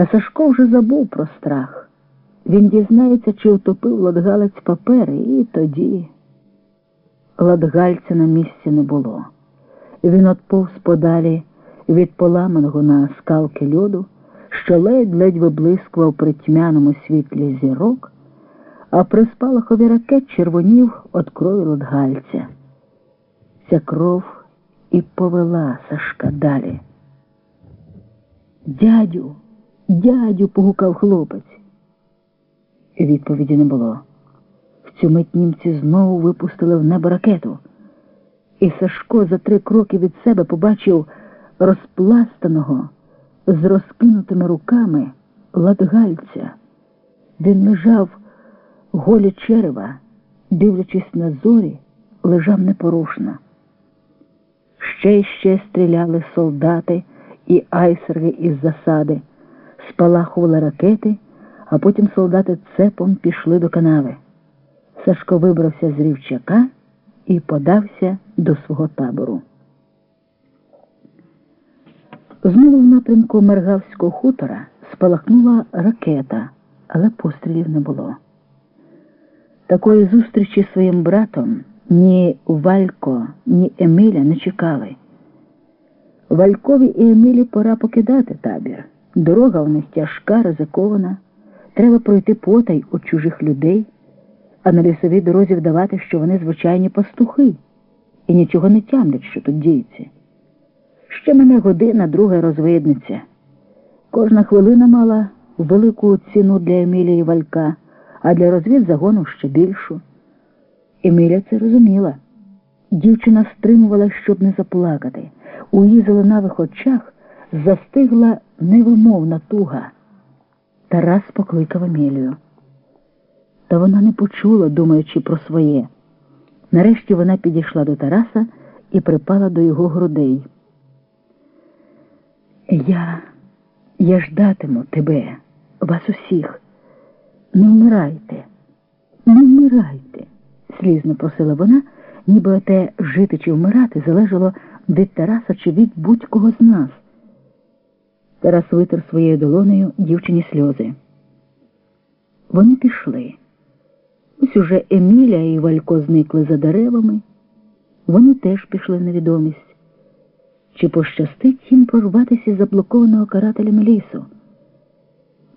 Та Сашко вже забув про страх. Він дізнається, чи утопив Ладгалець папери, і тоді Ладгальця на місці не було. Він отповз подалі від поламаного на скалки льоду, що ледь-ледь виблискував при тьмяному світлі зірок, а при спалахові ракет червонів от крові Ладгальця. Ця кров і повела Сашка далі. Дядю, дядю, погукав хлопець. Відповіді не було. В цю мить німці знову випустили в небо ракету. І Сашко за три кроки від себе побачив розпластаного з розкинутими руками ладгальця. Він лежав голі черева, дивлячись на зорі, лежав непорушно. Ще й ще стріляли солдати і айсерги із засади, спалахували ракети, а потім солдати цепом пішли до канави. Сашко вибрався з рівчака і подався до свого табору. Знову в напрямку Мергавського хутора спалахнула ракета, але пострілів не було. Такої зустрічі своїм братом ні Валько, ні Еміля не чекали. Валькові і Емілі пора покидати табір. Дорога в них тяжка, ризикована. Треба пройти потай у чужих людей, а на лісовій дорозі вдавати, що вони звичайні пастухи, і нічого не тямлять, що тут діється. Ще мене година, друга розвидниця. Кожна хвилина мала велику ціну для Емілії Валька, а для розвідзагону ще більшу. Еміля це розуміла. Дівчина стримувала, щоб не заплакати. У її зеленавих очах застигла невимовна туга. Тарас покликав Емілію. Та вона не почула, думаючи про своє. Нарешті вона підійшла до Тараса і припала до його грудей. Я, я ждатиму тебе, вас усіх. Не вмирайте, не вмирайте, слізно просила вона, ніби те жити чи вмирати залежало від Тараса чи від будь-кого з нас. Тарас витер своєю долонею дівчині сльози. Вони пішли. Ось уже Еміля і Валько зникли за деревами. Вони теж пішли в невідомість. Чи пощастить їм прорватися заблокованого карателями лісу?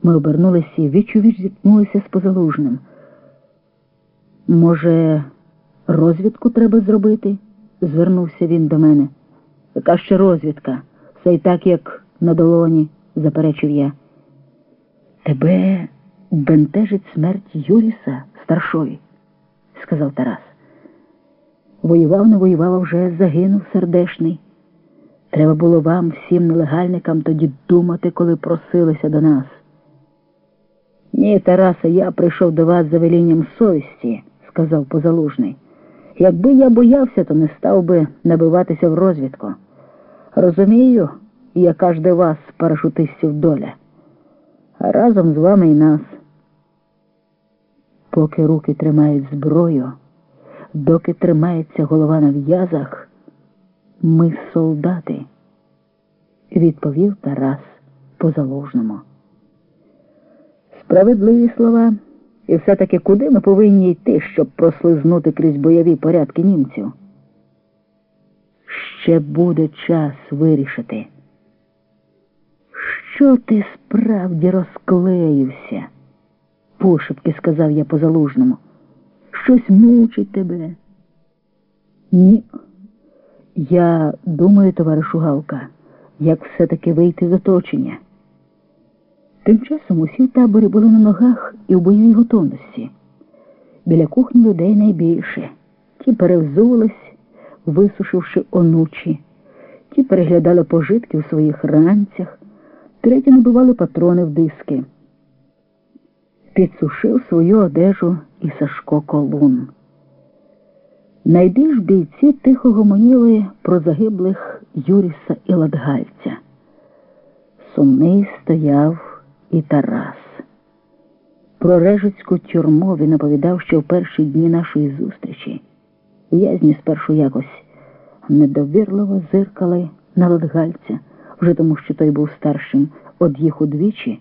Ми обернулися і віч у віч зіткнулися з позалужним. Може, розвідку треба зробити? звернувся він до мене. Яка ще розвідка? Все й так, як на долоні, заперечив я. Тебе бентежить смерть Юріса старшої, сказав Тарас. Воював, не воював, а вже загинув сердешний. Треба було вам, всім нелегальникам, тоді думати, коли просилися до нас. Ні, Тарасе, я прийшов до вас за велінням совісті, сказав позалужний. Якби я боявся, то не став би набиватися в розвідку. Розумію, яка ж де вас, парашутистів, доля. А разом з вами і нас. Поки руки тримають зброю, доки тримається голова на в'язах, ми солдати, відповів Тарас по-заложному. Справедливі слова. І все-таки куди ми повинні йти, щоб прослизнути крізь бойові порядки німців? Ще буде час вирішити. Що ти справді розклеївся? пошепки сказав я позалужному. Щось мучить тебе. Ні. Я думаю, товаришу Галка, як все-таки вийти з оточення. Тим часом усі в таборі були на ногах і в бойовій готовності. Біля кухні людей найбільше. Ті перевзувались, висушивши онучі, ті переглядали пожитки в своїх ранцях, треті набивали патрони в диски. Підсушив свою одежу і Сашко Колун. Найбільш бійці тихо гомоніли про загиблих Юріса і Ладгальця. Сумний стояв і Тарас. Про режицьку тюрму він оповідав, що в перші дні нашої зустрічі в'язні спершу якось недовірливо зиркали на Ладгальця, вже тому що той був старшим од їх удвічі.